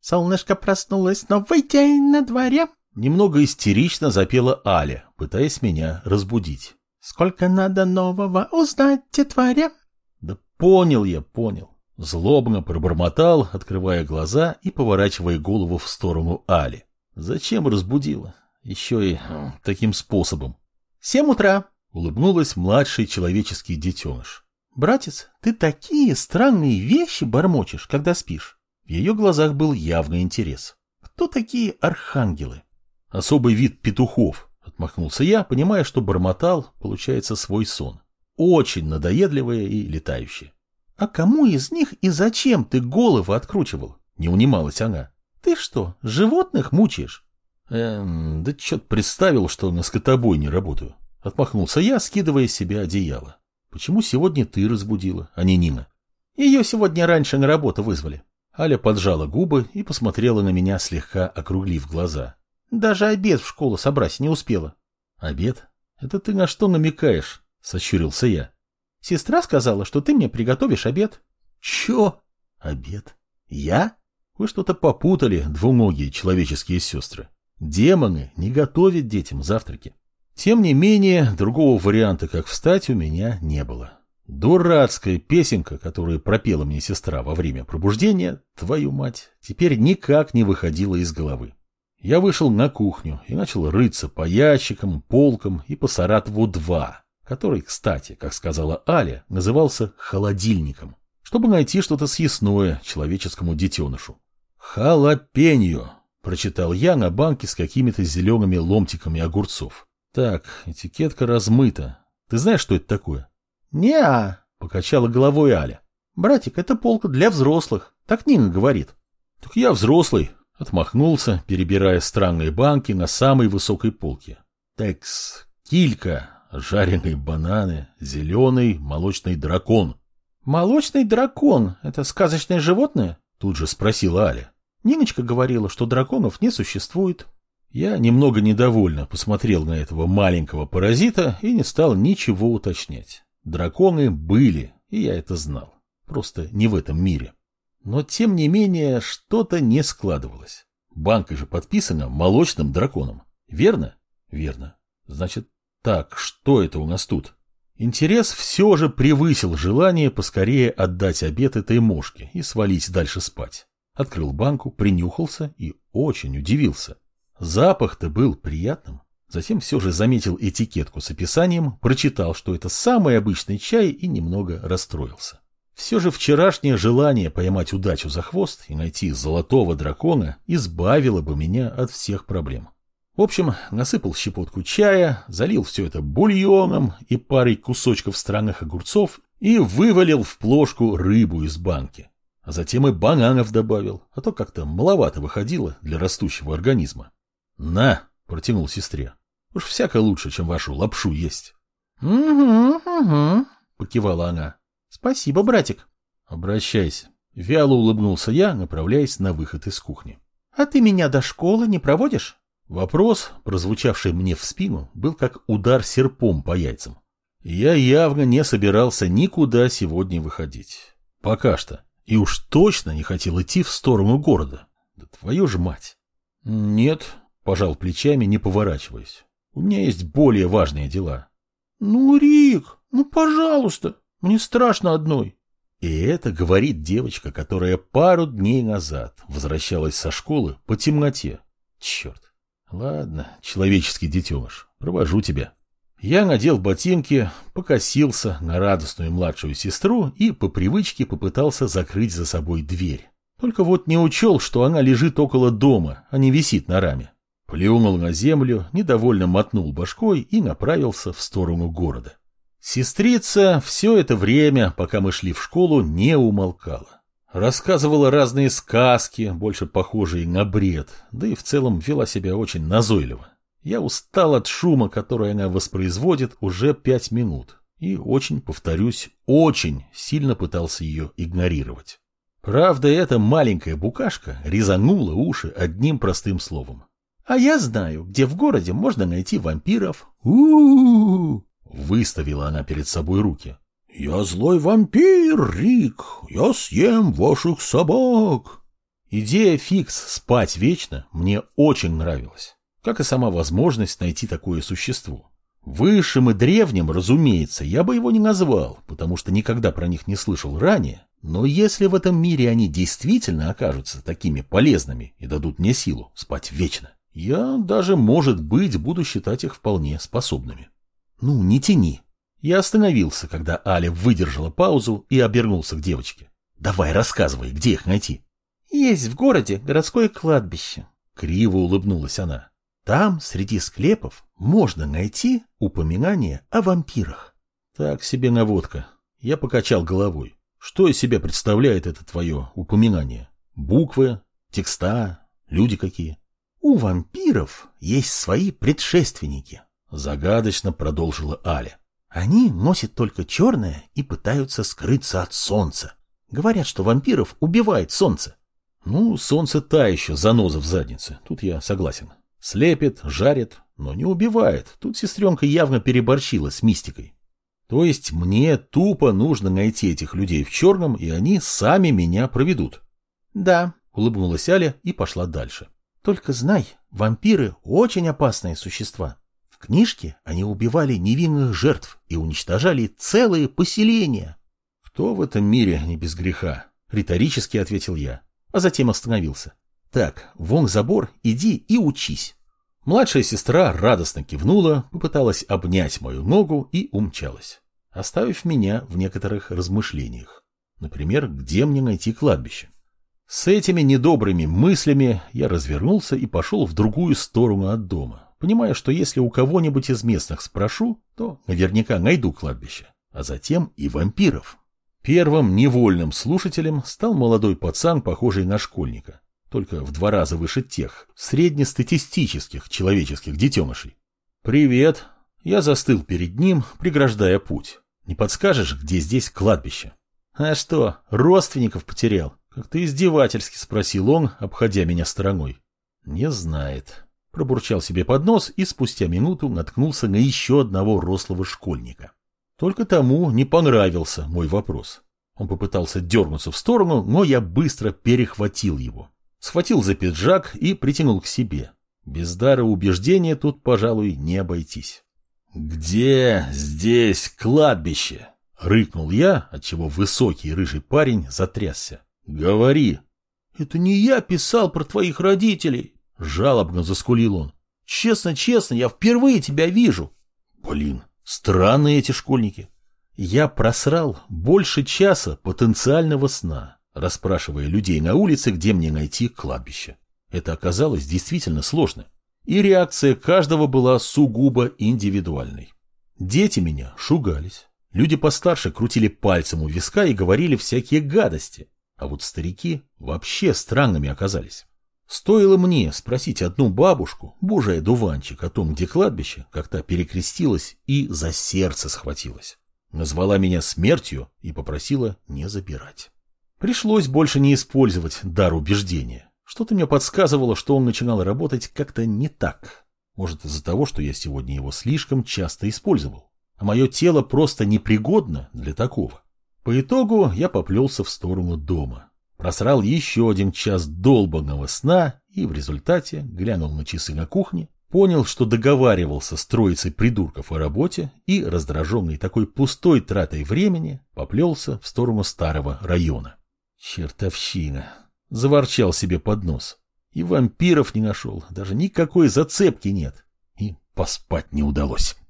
Солнышко проснулось, новый день на дворе. Немного истерично запела Аля, пытаясь меня разбудить. Сколько надо нового узнать, детворе? Да понял я, понял. Злобно пробормотал, открывая глаза и поворачивая голову в сторону Али. Зачем разбудила? Еще и э, таким способом. Семь утра, улыбнулась младший человеческий детеныш. Братец, ты такие странные вещи бормочешь, когда спишь. В ее глазах был явный интерес. Кто такие архангелы? Особый вид петухов, отмахнулся я, понимая, что бормотал, получается, свой сон. Очень надоедливые и летающие. А кому из них и зачем ты голову откручивал? Не унималась она. Ты что, животных мучаешь? Эм, да чё-то представил, что на скотобой не работаю. Отмахнулся я, скидывая с себя одеяло. Почему сегодня ты разбудила, а не Нина? Ее сегодня раньше на работу вызвали. Аля поджала губы и посмотрела на меня, слегка округлив глаза. Даже обед в школу собрать не успела. Обед? Это ты на что намекаешь? Сощурился я. Сестра сказала, что ты мне приготовишь обед. Чё? Обед? Я? Вы что-то попутали, двуногие человеческие сестры. Демоны не готовят детям завтраки. Тем не менее, другого варианта, как встать, у меня не было. Дурацкая песенка, которую пропела мне сестра во время пробуждения, твою мать, теперь никак не выходила из головы. Я вышел на кухню и начал рыться по ящикам, полкам и по Саратову-2, который, кстати, как сказала Аля, назывался холодильником, чтобы найти что-то съестное человеческому детенышу. «Халапеньо», — прочитал я на банке с какими-то зелеными ломтиками огурцов. Так, этикетка размыта. Ты знаешь, что это такое? Не-а, покачала головой Аля. Братик, это полка для взрослых. Так Нина говорит. Так я взрослый, отмахнулся, перебирая странные банки на самой высокой полке. Текс, килька, жареные бананы, зеленый молочный дракон. Молочный дракон — это сказочное животное? Тут же спросила Аля. Ниночка говорила, что драконов не существует. Я немного недовольно посмотрел на этого маленького паразита и не стал ничего уточнять. Драконы были, и я это знал. Просто не в этом мире. Но, тем не менее, что-то не складывалось. Банка же подписана молочным драконом. Верно? Верно. Значит, так, что это у нас тут? Интерес все же превысил желание поскорее отдать обед этой мошке и свалить дальше спать. Открыл банку, принюхался и очень удивился. Запах-то был приятным. Затем все же заметил этикетку с описанием, прочитал, что это самый обычный чай и немного расстроился. Все же вчерашнее желание поймать удачу за хвост и найти золотого дракона избавило бы меня от всех проблем. В общем, насыпал щепотку чая, залил все это бульоном и парой кусочков странных огурцов и вывалил в плошку рыбу из банки. А затем и бананов добавил, а то как-то маловато выходило для растущего организма. «На!» — протянул сестре. «Уж всяко лучше, чем вашу лапшу есть». «Угу, угу», — покивала она. «Спасибо, братик». «Обращайся». Вяло улыбнулся я, направляясь на выход из кухни. «А ты меня до школы не проводишь?» Вопрос, прозвучавший мне в спину, был как удар серпом по яйцам. Я явно не собирался никуда сегодня выходить. Пока что. И уж точно не хотел идти в сторону города. Да твою ж мать. Нет, Пожал плечами, не поворачиваясь. У меня есть более важные дела. Ну, Рик, ну, пожалуйста, мне страшно одной. И это говорит девочка, которая пару дней назад возвращалась со школы по темноте. Черт. Ладно, человеческий детеныш, провожу тебя. Я надел ботинки, покосился на радостную младшую сестру и по привычке попытался закрыть за собой дверь. Только вот не учел, что она лежит около дома, а не висит на раме. Плюнул на землю, недовольно мотнул башкой и направился в сторону города. Сестрица все это время, пока мы шли в школу, не умолкала. Рассказывала разные сказки, больше похожие на бред, да и в целом вела себя очень назойливо. Я устал от шума, который она воспроизводит уже пять минут, и очень, повторюсь, очень сильно пытался ее игнорировать. Правда, эта маленькая букашка резанула уши одним простым словом. А я знаю, где в городе можно найти вампиров. у у, -у Выставила она перед собой руки. «Я злой вампир, Рик! Я съем ваших собак!» Идея фикс спать вечно мне очень нравилась, как и сама возможность найти такое существо. Высшим и древним, разумеется, я бы его не назвал, потому что никогда про них не слышал ранее, но если в этом мире они действительно окажутся такими полезными и дадут мне силу спать вечно, я даже, может быть, буду считать их вполне способными. Ну, не тяни. Я остановился, когда Аля выдержала паузу и обернулся к девочке. Давай, рассказывай, где их найти? Есть в городе городское кладбище. Криво улыбнулась она. Там, среди склепов, можно найти упоминание о вампирах. Так себе наводка. Я покачал головой. Что из себя представляет это твое упоминание? Буквы, текста, люди какие? У вампиров есть свои предшественники, загадочно продолжила Аля. Они носят только черное и пытаются скрыться от солнца. Говорят, что вампиров убивает солнце. Ну, солнце та еще заноза в заднице, тут я согласен. Слепит, жарит, но не убивает. Тут сестренка явно переборщила с мистикой. То есть мне тупо нужно найти этих людей в черном, и они сами меня проведут. Да, улыбнулась Аля и пошла дальше. Только знай, вампиры очень опасные существа. В книжке они убивали невинных жертв и уничтожали целые поселения. Кто в этом мире не без греха? Риторически ответил я, а затем остановился. Так, вон забор, иди и учись. Младшая сестра радостно кивнула, попыталась обнять мою ногу и умчалась, оставив меня в некоторых размышлениях. Например, где мне найти кладбище? С этими недобрыми мыслями я развернулся и пошел в другую сторону от дома, понимая, что если у кого-нибудь из местных спрошу, то наверняка найду кладбище, а затем и вампиров. Первым невольным слушателем стал молодой пацан, похожий на школьника только в два раза выше тех, среднестатистических человеческих детенышей. «Привет!» Я застыл перед ним, преграждая путь. «Не подскажешь, где здесь кладбище?» «А что, родственников потерял?» Как-то издевательски спросил он, обходя меня стороной. «Не знает». Пробурчал себе под нос и спустя минуту наткнулся на еще одного рослого школьника. Только тому не понравился мой вопрос. Он попытался дернуться в сторону, но я быстро перехватил его. Схватил за пиджак и притянул к себе. Без дара убеждения тут, пожалуй, не обойтись. «Где здесь кладбище?» — рыкнул я, отчего высокий рыжий парень затрясся. «Говори!» «Это не я писал про твоих родителей!» — жалобно заскулил он. «Честно-честно, я впервые тебя вижу!» «Блин, странные эти школьники!» Я просрал больше часа потенциального сна расспрашивая людей на улице, где мне найти кладбище. Это оказалось действительно сложно. И реакция каждого была сугубо индивидуальной. Дети меня шугались. Люди постарше крутили пальцем у виска и говорили всякие гадости. А вот старики вообще странными оказались. Стоило мне спросить одну бабушку, божий дуванчик, о том, где кладбище, как та перекрестилась и за сердце схватилась. Назвала меня смертью и попросила не забирать. Пришлось больше не использовать дар убеждения. Что-то мне подсказывало, что он начинал работать как-то не так. Может, из-за того, что я сегодня его слишком часто использовал. А мое тело просто непригодно для такого. По итогу я поплелся в сторону дома. Просрал еще один час долбанного сна и в результате глянул на часы на кухне, понял, что договаривался с троицей придурков о работе и, раздраженный такой пустой тратой времени, поплелся в сторону старого района. Чертовщина. Заворчал себе под нос. И вампиров не нашел, даже никакой зацепки нет. И поспать не удалось.